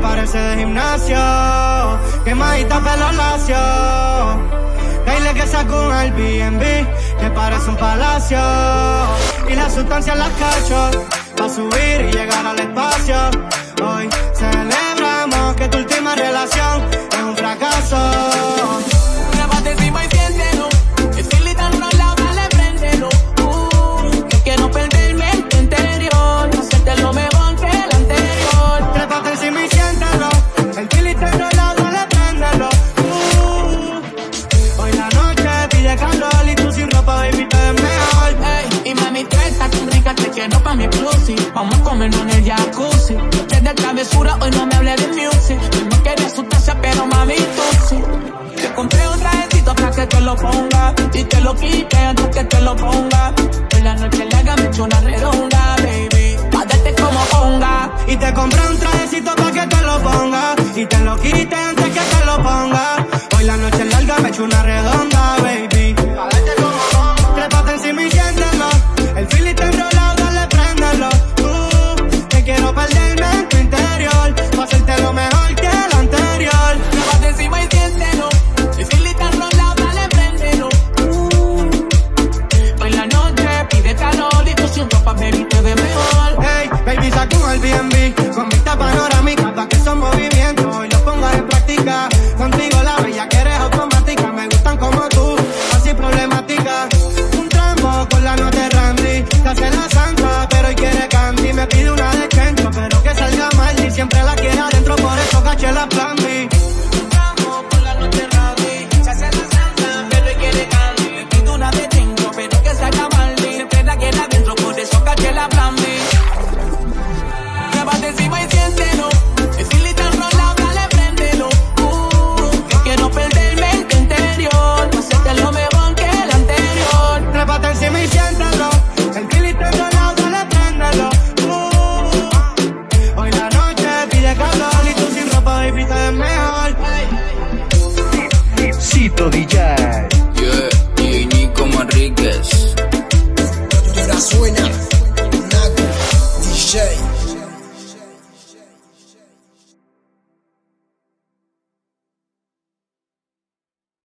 parece de gimnasio, quemadita pelo lacio. Dile que sacó un Airbnb, que parece un palacio. Y la sustancia las cacho, pa' subir en el jacuzzi. Que de travesura, hoy no me hablé de music. No quería asustarse, pero mami, tú sí. Te compré un trajecito para que te lo ponga. Y te lo quite antes que te lo ponga. En la noche larga me echo una redonda, baby. Pa' darte como ponga. Y te compré un trajecito para que te lo ponga. Y te lo quite antes que te lo ponga. Hoy la noche larga me echo una redonda. Luisito DJ. Yeah, y Nico Manríquez. Y ahora suena Naco DJ.